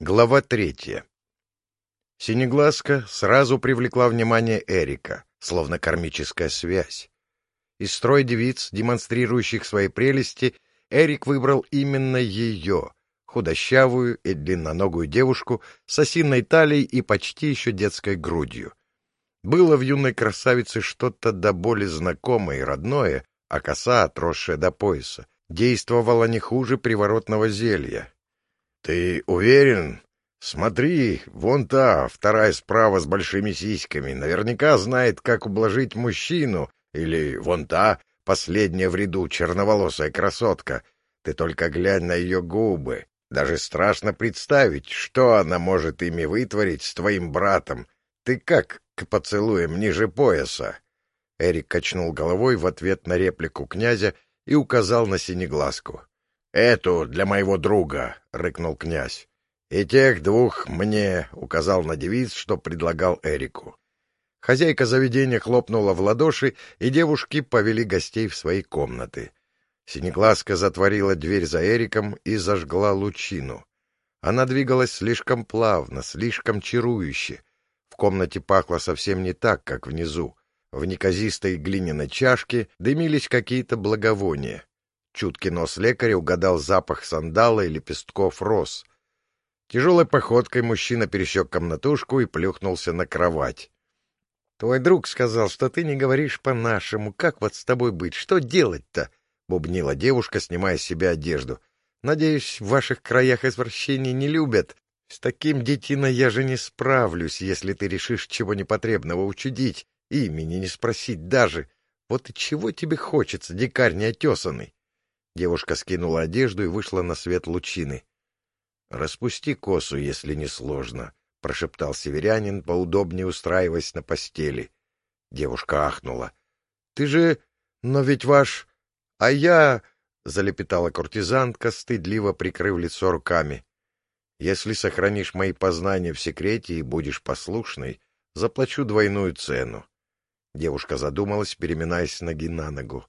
Глава третья. Синеглазка сразу привлекла внимание Эрика, словно кармическая связь. Из строя девиц, демонстрирующих свои прелести, Эрик выбрал именно ее, худощавую и длинноногую девушку с осиной талией и почти еще детской грудью. Было в юной красавице что-то до боли знакомое и родное, а коса, отросшая до пояса, действовала не хуже приворотного зелья, «Ты уверен? Смотри, вон та, вторая справа с большими сиськами, наверняка знает, как ублажить мужчину, или вон та, последняя в ряду, черноволосая красотка. Ты только глянь на ее губы. Даже страшно представить, что она может ими вытворить с твоим братом. Ты как к поцелуям ниже пояса?» Эрик качнул головой в ответ на реплику князя и указал на синеглазку. «Эту для моего друга», — рыкнул князь. «И тех двух мне», — указал на девиц, что предлагал Эрику. Хозяйка заведения хлопнула в ладоши, и девушки повели гостей в свои комнаты. Синеглазка затворила дверь за Эриком и зажгла лучину. Она двигалась слишком плавно, слишком чарующе. В комнате пахло совсем не так, как внизу. В неказистой глиняной чашке дымились какие-то благовония. Чуткий нос лекаря угадал запах сандала и лепестков роз. Тяжелой походкой мужчина пересек комнатушку и плюхнулся на кровать. — Твой друг сказал, что ты не говоришь по-нашему. Как вот с тобой быть? Что делать-то? — бубнила девушка, снимая с себя одежду. — Надеюсь, в ваших краях извращений не любят. С таким детиной я же не справлюсь, если ты решишь чего непотребного учудить, имени не спросить даже. Вот и чего тебе хочется, дикарь неотесанный? Девушка скинула одежду и вышла на свет лучины. — Распусти косу, если не сложно, — прошептал северянин, поудобнее устраиваясь на постели. Девушка ахнула. — Ты же... Но ведь ваш... А я... — залепетала куртизантка, стыдливо прикрыв лицо руками. — Если сохранишь мои познания в секрете и будешь послушной, заплачу двойную цену. Девушка задумалась, переминаясь ноги на ногу.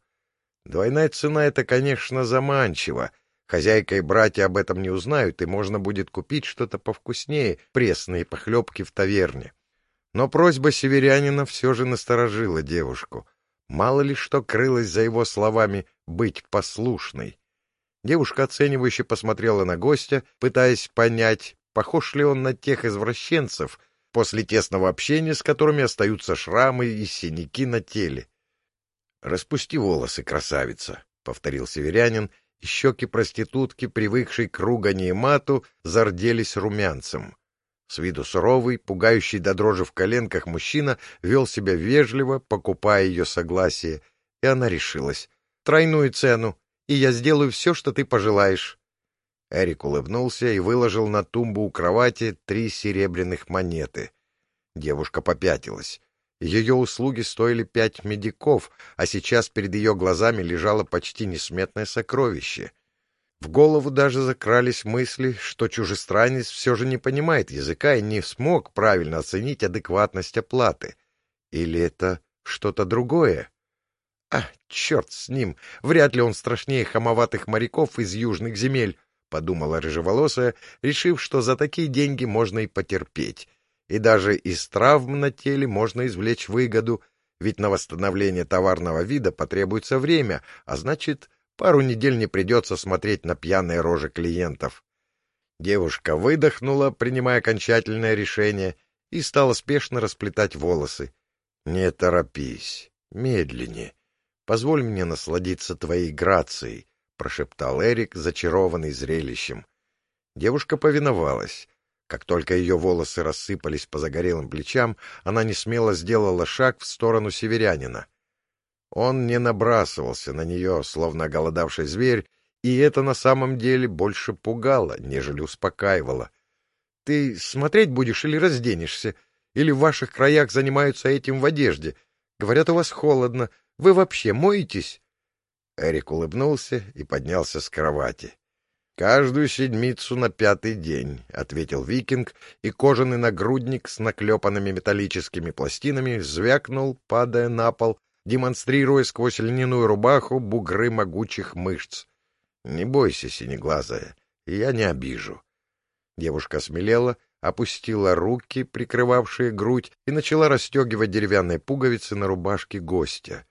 Двойная цена — это, конечно, заманчиво. Хозяйка и братья об этом не узнают, и можно будет купить что-то повкуснее пресные похлебки в таверне. Но просьба северянина все же насторожила девушку. Мало ли что крылось за его словами «быть послушной». Девушка оценивающе посмотрела на гостя, пытаясь понять, похож ли он на тех извращенцев, после тесного общения с которыми остаются шрамы и синяки на теле. — Распусти волосы, красавица, — повторил северянин, и щеки проститутки, привыкшей к ругани и мату, зарделись румянцем. С виду суровый, пугающий до дрожи в коленках мужчина вел себя вежливо, покупая ее согласие, и она решилась. — Тройную цену, и я сделаю все, что ты пожелаешь. Эрик улыбнулся и выложил на тумбу у кровати три серебряных монеты. Девушка попятилась. Ее услуги стоили пять медиков, а сейчас перед ее глазами лежало почти несметное сокровище. В голову даже закрались мысли, что чужестранец все же не понимает языка и не смог правильно оценить адекватность оплаты. Или это что-то другое? А, черт с ним! Вряд ли он страшнее хамоватых моряков из южных земель, — подумала рыжеволосая, решив, что за такие деньги можно и потерпеть и даже из травм на теле можно извлечь выгоду, ведь на восстановление товарного вида потребуется время, а значит, пару недель не придется смотреть на пьяные рожи клиентов. Девушка выдохнула, принимая окончательное решение, и стала спешно расплетать волосы. — Не торопись, медленнее. Позволь мне насладиться твоей грацией, — прошептал Эрик, зачарованный зрелищем. Девушка повиновалась. Как только ее волосы рассыпались по загорелым плечам, она несмело сделала шаг в сторону северянина. Он не набрасывался на нее, словно оголодавший зверь, и это на самом деле больше пугало, нежели успокаивало. — Ты смотреть будешь или разденешься? Или в ваших краях занимаются этим в одежде? Говорят, у вас холодно. Вы вообще моетесь? Эрик улыбнулся и поднялся с кровати. «Каждую седмицу на пятый день», — ответил викинг, и кожаный нагрудник с наклепанными металлическими пластинами звякнул, падая на пол, демонстрируя сквозь льняную рубаху бугры могучих мышц. «Не бойся, синеглазая, я не обижу». Девушка смелела, опустила руки, прикрывавшие грудь, и начала расстегивать деревянные пуговицы на рубашке гостя.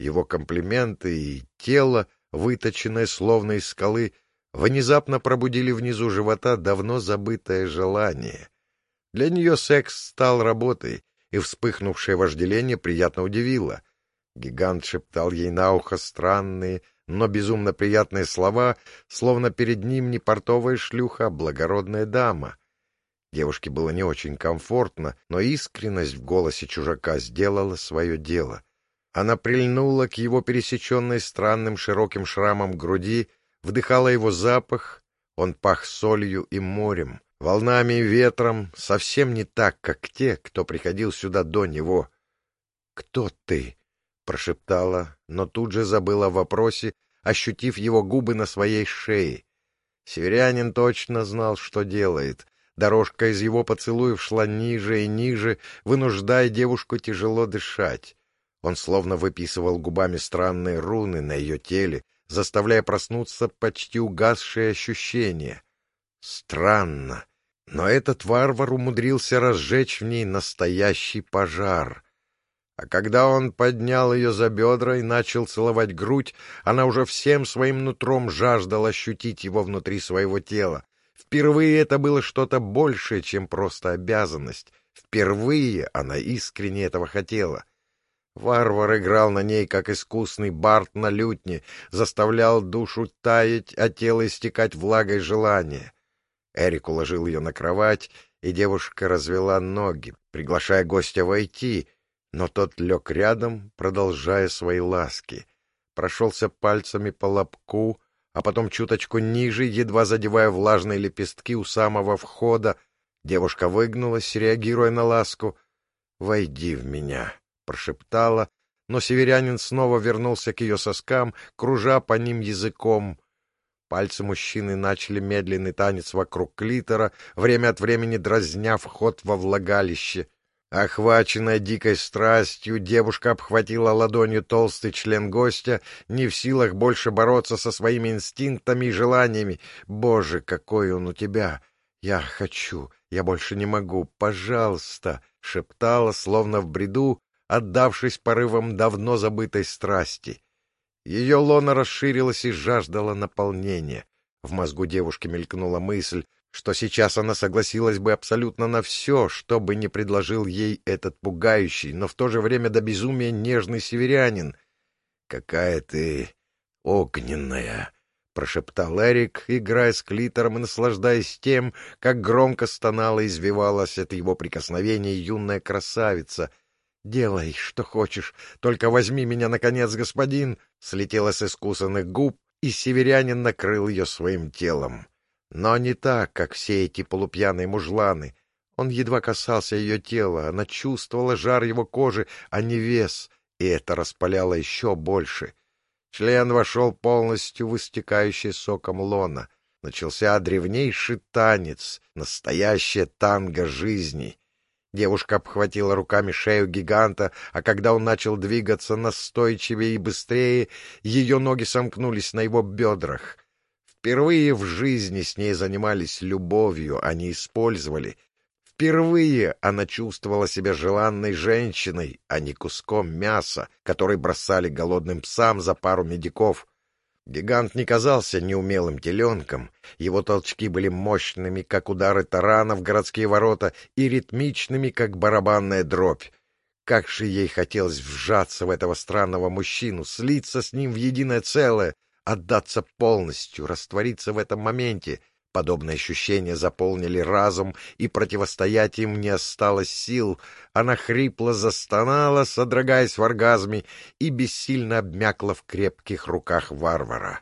Его комплименты и тело, выточенное словно из скалы, внезапно пробудили внизу живота давно забытое желание. Для нее секс стал работой, и вспыхнувшее вожделение приятно удивило. Гигант шептал ей на ухо странные, но безумно приятные слова, словно перед ним не портовая шлюха, а благородная дама. Девушке было не очень комфортно, но искренность в голосе чужака сделала свое дело. Она прильнула к его пересеченной странным широким шрамом груди, вдыхала его запах, он пах солью и морем, волнами и ветром, совсем не так, как те, кто приходил сюда до него. «Кто ты?» — прошептала, но тут же забыла о вопросе, ощутив его губы на своей шее. Северянин точно знал, что делает. Дорожка из его поцелуев шла ниже и ниже, вынуждая девушку тяжело дышать. Он словно выписывал губами странные руны на ее теле, заставляя проснуться почти угасшие ощущения. Странно, но этот варвар умудрился разжечь в ней настоящий пожар. А когда он поднял ее за бедра и начал целовать грудь, она уже всем своим нутром жаждала ощутить его внутри своего тела. Впервые это было что-то большее, чем просто обязанность. Впервые она искренне этого хотела. Варвар играл на ней, как искусный бард на лютне, заставлял душу таять, а тело истекать влагой желания. Эрик уложил ее на кровать, и девушка развела ноги, приглашая гостя войти, но тот лег рядом, продолжая свои ласки. Прошелся пальцами по лобку, а потом чуточку ниже, едва задевая влажные лепестки у самого входа. Девушка выгнулась, реагируя на ласку. «Войди в меня», прошептала, но северянин снова вернулся к ее соскам, кружа по ним языком. Пальцы мужчины начали медленный танец вокруг клитора, время от времени дразня вход во влагалище. Охваченная дикой страстью, девушка обхватила ладонью толстый член гостя, не в силах больше бороться со своими инстинктами и желаниями. «Боже, какой он у тебя! Я хочу, я больше не могу, пожалуйста!» — шептала, словно в бреду, отдавшись порывам давно забытой страсти. Ее лона расширилась и жаждала наполнения. В мозгу девушки мелькнула мысль, что сейчас она согласилась бы абсолютно на все, что бы ни предложил ей этот пугающий, но в то же время до безумия нежный северянин. «Какая ты огненная!» — прошептал Эрик, играя с клитором и наслаждаясь тем, как громко стонала и извивалась от его прикосновения юная красавица — «Делай, что хочешь, только возьми меня, наконец, господин!» Слетела с искусанных губ, и северянин накрыл ее своим телом. Но не так, как все эти полупьяные мужланы. Он едва касался ее тела, она чувствовала жар его кожи, а не вес, и это распаляло еще больше. Член вошел полностью в истекающий соком лона. Начался древнейший танец, настоящая танго жизни — Девушка обхватила руками шею гиганта, а когда он начал двигаться настойчивее и быстрее, ее ноги сомкнулись на его бедрах. Впервые в жизни с ней занимались любовью, а не использовали. Впервые она чувствовала себя желанной женщиной, а не куском мяса, который бросали голодным псам за пару медиков. Гигант не казался неумелым теленком. Его толчки были мощными, как удары тарана в городские ворота, и ритмичными, как барабанная дробь. Как же ей хотелось вжаться в этого странного мужчину, слиться с ним в единое целое, отдаться полностью, раствориться в этом моменте — Подобные ощущения заполнили разум, и противостоять им не осталось сил. Она хрипло застонала, содрогаясь в оргазме, и бессильно обмякла в крепких руках варвара.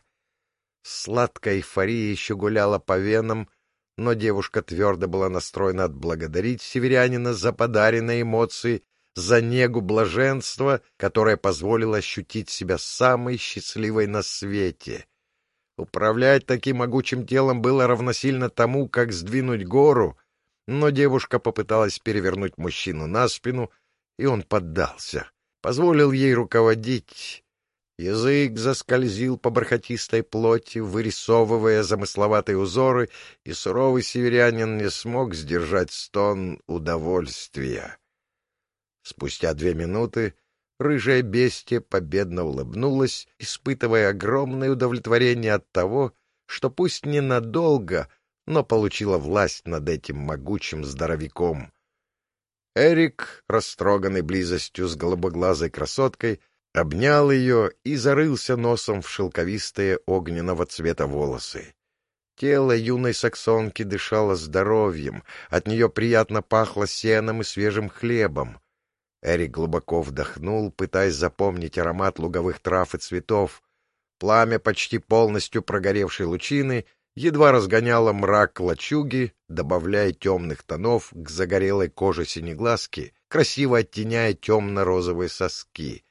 Сладкая эйфория еще гуляла по венам, но девушка твердо была настроена отблагодарить северянина за подаренные эмоции, за негу блаженства, которое позволило ощутить себя самой счастливой на свете — Управлять таким могучим телом было равносильно тому, как сдвинуть гору, но девушка попыталась перевернуть мужчину на спину, и он поддался, позволил ей руководить. Язык заскользил по бархатистой плоти, вырисовывая замысловатые узоры, и суровый северянин не смог сдержать стон удовольствия. Спустя две минуты рыжая бестия победно улыбнулась, испытывая огромное удовлетворение от того, что пусть ненадолго, но получила власть над этим могучим здоровяком. Эрик, растроганный близостью с голубоглазой красоткой, обнял ее и зарылся носом в шелковистые огненного цвета волосы. Тело юной саксонки дышало здоровьем, от нее приятно пахло сеном и свежим хлебом. Эрик глубоко вдохнул, пытаясь запомнить аромат луговых трав и цветов. Пламя почти полностью прогоревшей лучины едва разгоняло мрак лачуги, добавляя темных тонов к загорелой коже синеглазки, красиво оттеняя темно-розовые соски.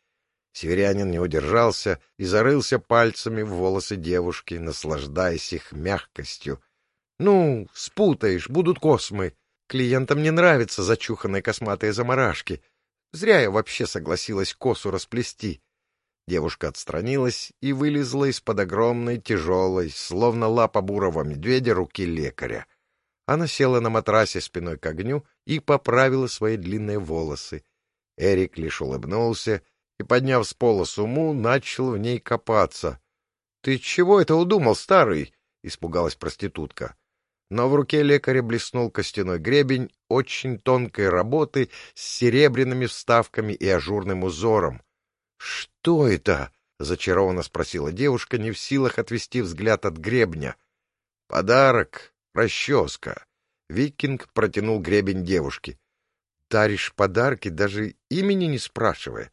Северянин не удержался и зарылся пальцами в волосы девушки, наслаждаясь их мягкостью. — Ну, спутаешь, будут космы. Клиентам не нравятся зачуханные косматые заморашки. Зря я вообще согласилась косу расплести. Девушка отстранилась и вылезла из-под огромной, тяжелой, словно лапа бурого медведя, руки лекаря. Она села на матрасе спиной к огню и поправила свои длинные волосы. Эрик лишь улыбнулся — и, подняв с пола суму, начал в ней копаться. — Ты чего это удумал, старый? — испугалась проститутка. Но в руке лекаря блеснул костяной гребень очень тонкой работы с серебряными вставками и ажурным узором. — Что это? — зачарованно спросила девушка, не в силах отвести взгляд от гребня. — Подарок, расческа. Викинг протянул гребень девушке. — Даришь подарки, даже имени не спрашивая.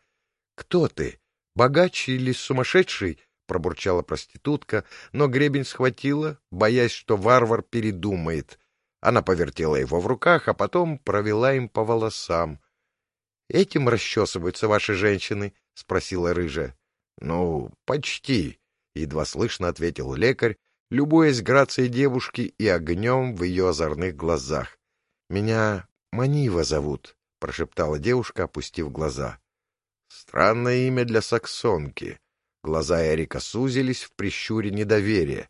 «Кто ты? Богач или сумасшедший?» — пробурчала проститутка, но гребень схватила, боясь, что варвар передумает. Она повертела его в руках, а потом провела им по волосам. — Этим расчесываются ваши женщины? — спросила рыжая. — Ну, почти, — едва слышно ответил лекарь, любуясь грацией девушки и огнем в ее озорных глазах. — Меня Манива зовут, — прошептала девушка, опустив глаза. Странное имя для саксонки. Глаза Эрика сузились в прищуре недоверия.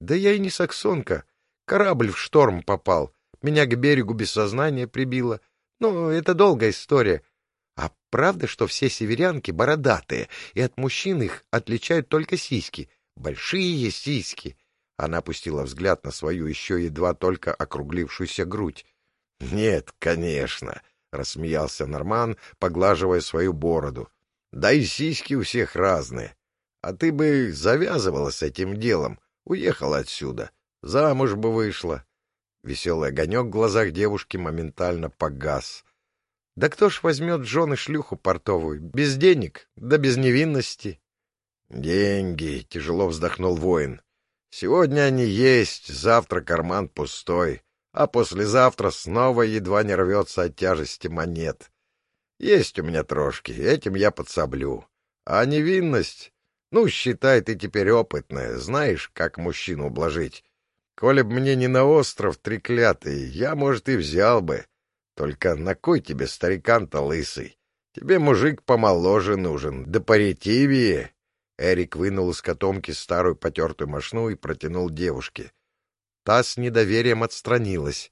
Да я и не саксонка. Корабль в шторм попал. Меня к берегу без сознания прибило. Ну, это долгая история. А правда, что все северянки бородатые, и от мужчин их отличают только сиськи? Большие сиськи. Она опустила взгляд на свою еще едва только округлившуюся грудь. — Нет, конечно. — рассмеялся Норман, поглаживая свою бороду. — Да и сиськи у всех разные. А ты бы завязывала с этим делом, уехала отсюда, замуж бы вышла. Веселый огонек в глазах девушки моментально погас. — Да кто ж возьмет жены шлюху портовую? Без денег, да без невинности. — Деньги, — тяжело вздохнул воин. — Сегодня они есть, завтра карман пустой а послезавтра снова едва не рвется от тяжести монет. Есть у меня трошки, этим я подсоблю. А невинность? Ну, считай, ты теперь опытная, знаешь, как мужчину ублажить. Коли б мне не на остров треклятый, я, может, и взял бы. Только на кой тебе старикан-то лысый? Тебе мужик помоложе нужен, да поретивее. Эрик вынул из котомки старую потертую мошну и протянул девушке. Та с недоверием отстранилась. —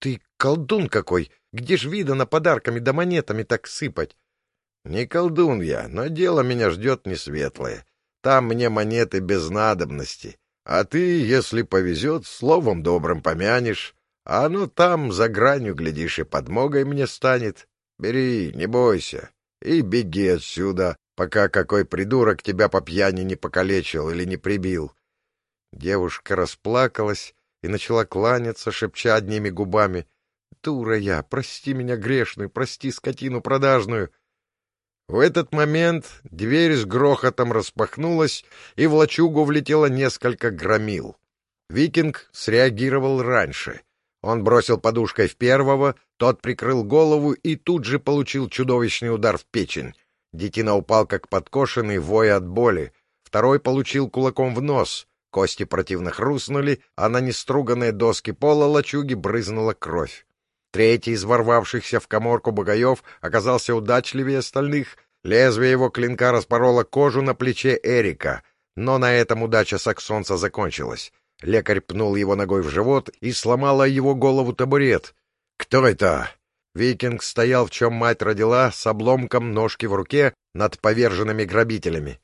Ты колдун какой! Где ж видано подарками да монетами так сыпать? — Не колдун я, но дело меня ждет несветлое. Там мне монеты без надобности. А ты, если повезет, словом добрым помянешь. А оно там, за гранью, глядишь, и подмогой мне станет. Бери, не бойся. И беги отсюда, пока какой придурок тебя по пьяни не покалечил или не прибил. Девушка расплакалась, и начала кланяться, шепча одними губами. «Дура я! Прости меня грешную! Прости скотину продажную!» В этот момент дверь с грохотом распахнулась, и в лачугу влетело несколько громил. Викинг среагировал раньше. Он бросил подушкой в первого, тот прикрыл голову и тут же получил чудовищный удар в печень. Детина упал как подкошенный, воя от боли. Второй получил кулаком в нос. Кости противно хрустнули, а на неструганные доски пола лачуги брызнула кровь. Третий из ворвавшихся в коморку богаев оказался удачливее остальных. Лезвие его клинка распороло кожу на плече Эрика, но на этом удача саксонца закончилась. Лекарь пнул его ногой в живот и сломала его голову табурет. «Кто это?» Викинг стоял, в чем мать родила, с обломком ножки в руке над поверженными грабителями.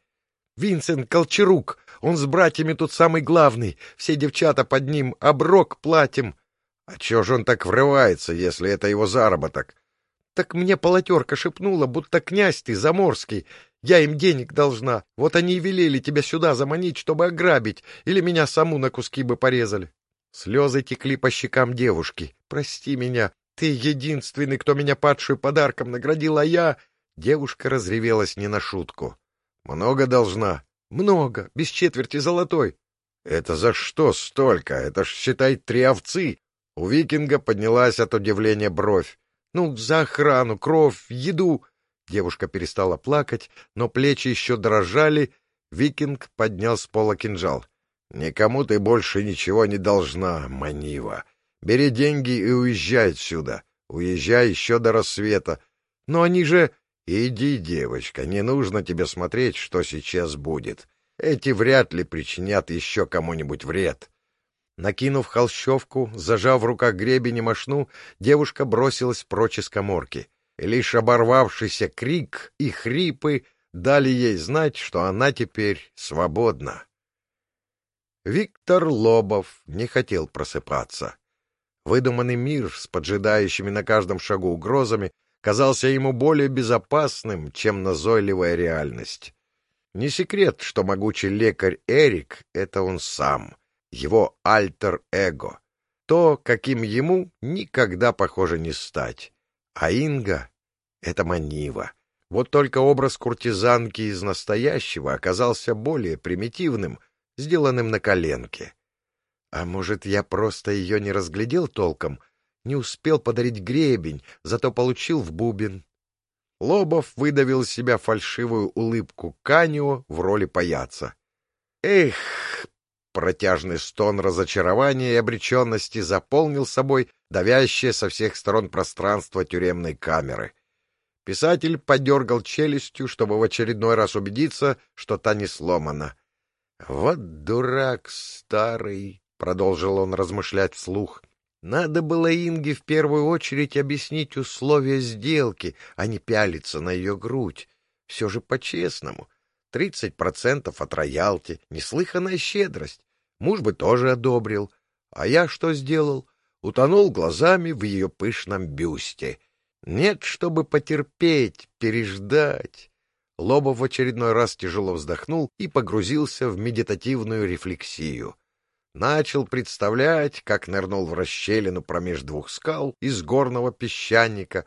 «Винсент Колчарук! Он с братьями тут самый главный. Все девчата под ним, оброк платим». «А чё же он так врывается, если это его заработок?» «Так мне полотерка шепнула, будто князь ты, заморский. Я им денег должна. Вот они и велели тебя сюда заманить, чтобы ограбить, или меня саму на куски бы порезали». Слезы текли по щекам девушки. «Прости меня, ты единственный, кто меня падшую подарком наградил, а я...» Девушка разревелась не на шутку. «Много должна?» «Много, без четверти золотой». «Это за что столько? Это ж, считай, три овцы!» У викинга поднялась от удивления бровь. «Ну, за охрану, кровь, еду!» Девушка перестала плакать, но плечи еще дрожали. Викинг поднял с пола кинжал. «Никому ты больше ничего не должна, Манива. Бери деньги и уезжай отсюда. Уезжай еще до рассвета. Но они же... Иди, девочка, не нужно тебе смотреть, что сейчас будет. Эти вряд ли причинят еще кому-нибудь вред. Накинув холщовку, зажав в руках гребень и мошну, девушка бросилась прочь из коморки. Лишь оборвавшийся крик и хрипы дали ей знать, что она теперь свободна. Виктор Лобов не хотел просыпаться. Выдуманный мир с поджидающими на каждом шагу угрозами казался ему более безопасным, чем назойливая реальность. Не секрет, что могучий лекарь Эрик — это он сам, его альтер-эго, то, каким ему никогда, похоже, не стать. А Инга — это Манива. Вот только образ куртизанки из настоящего оказался более примитивным, сделанным на коленке. А может, я просто ее не разглядел толком, не успел подарить гребень, зато получил в бубен. Лобов выдавил из себя фальшивую улыбку Канио в роли паяца. Эх! Протяжный стон разочарования и обреченности заполнил собой давящее со всех сторон пространство тюремной камеры. Писатель подергал челюстью, чтобы в очередной раз убедиться, что та не сломана. Вот дурак старый! — продолжил он размышлять вслух. Надо было Инге в первую очередь объяснить условия сделки, а не пялиться на ее грудь. Все же по-честному. Тридцать процентов от роялти, неслыханная щедрость. Муж бы тоже одобрил. А я что сделал? Утонул глазами в ее пышном бюсте. Нет, чтобы потерпеть, переждать. Лобов в очередной раз тяжело вздохнул и погрузился в медитативную рефлексию начал представлять, как нырнул в расщелину промеж двух скал из горного песчаника,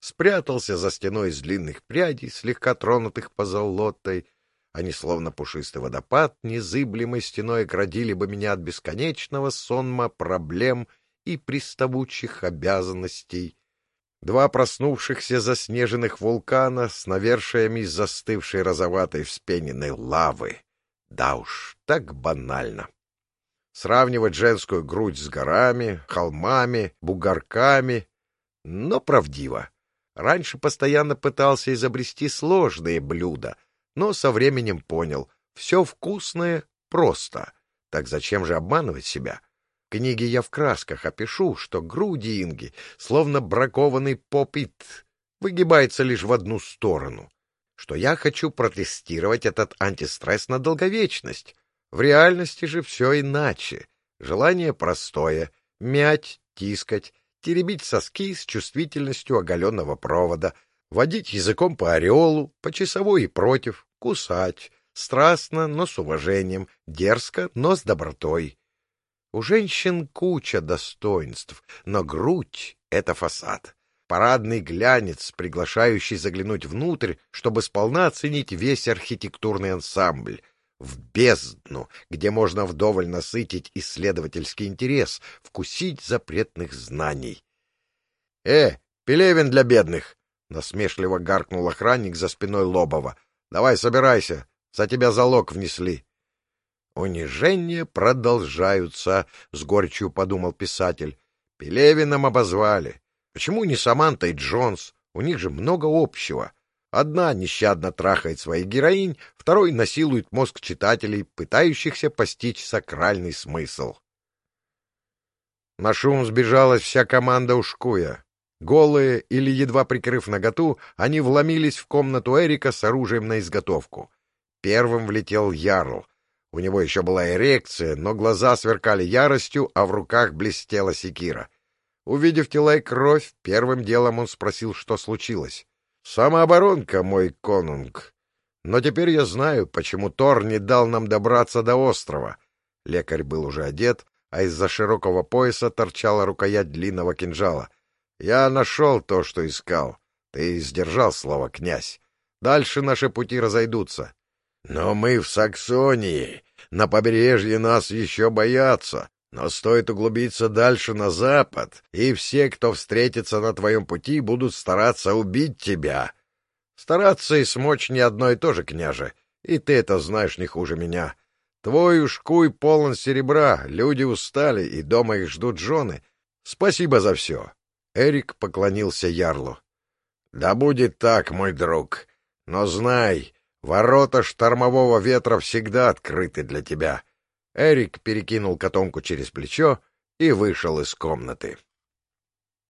спрятался за стеной из длинных прядей, слегка тронутых позолотой. Они, словно пушистый водопад, незыблемой стеной оградили бы меня от бесконечного сонма проблем и приставучих обязанностей. Два проснувшихся заснеженных вулкана с навершиями из застывшей розоватой вспененной лавы. Да уж, так банально сравнивать женскую грудь с горами, холмами, бугорками, но правдиво. Раньше постоянно пытался изобрести сложные блюда, но со временем понял, все вкусное просто. Так зачем же обманывать себя? В книге я в красках опишу, что груди Инги, словно бракованный попит, выгибается лишь в одну сторону, что я хочу протестировать этот антистресс на долговечность, в реальности же все иначе. Желание простое — мять, тискать, теребить соски с чувствительностью оголенного провода, водить языком по ореолу, по часовой и против, кусать, страстно, но с уважением, дерзко, но с добротой. У женщин куча достоинств, но грудь — это фасад. Парадный глянец, приглашающий заглянуть внутрь, чтобы сполна оценить весь архитектурный ансамбль, в бездну, где можно вдоволь насытить исследовательский интерес, вкусить запретных знаний. — Э, Пелевин для бедных! — насмешливо гаркнул охранник за спиной Лобова. — Давай, собирайся, за тебя залог внесли. Унижения продолжаются, — с горечью подумал писатель. Пелевином обозвали. Почему не Саманта и Джонс? У них же много общего. Одна нещадно трахает своих героинь, второй насилует мозг читателей, пытающихся постичь сакральный смысл. На шум сбежалась вся команда Ушкуя. Голые или едва прикрыв наготу, они вломились в комнату Эрика с оружием на изготовку. Первым влетел Ярл. У него еще была эрекция, но глаза сверкали яростью, а в руках блестела секира. Увидев тела и кровь, первым делом он спросил, что случилось. «Самооборонка, мой конунг. Но теперь я знаю, почему Тор не дал нам добраться до острова». Лекарь был уже одет, а из-за широкого пояса торчала рукоять длинного кинжала — я нашел то, что искал. Ты сдержал слово, князь. Дальше наши пути разойдутся. Но мы в Саксонии. На побережье нас еще боятся. Но стоит углубиться дальше на запад, и все, кто встретится на твоем пути, будут стараться убить тебя. Стараться и смочь не одно и то же, княже, и ты это знаешь не хуже меня. Твой ушкуй полон серебра, люди устали, и дома их ждут жены. Спасибо за все. Эрик поклонился Ярлу. — Да будет так, мой друг. Но знай, ворота штормового ветра всегда открыты для тебя. Эрик перекинул котомку через плечо и вышел из комнаты.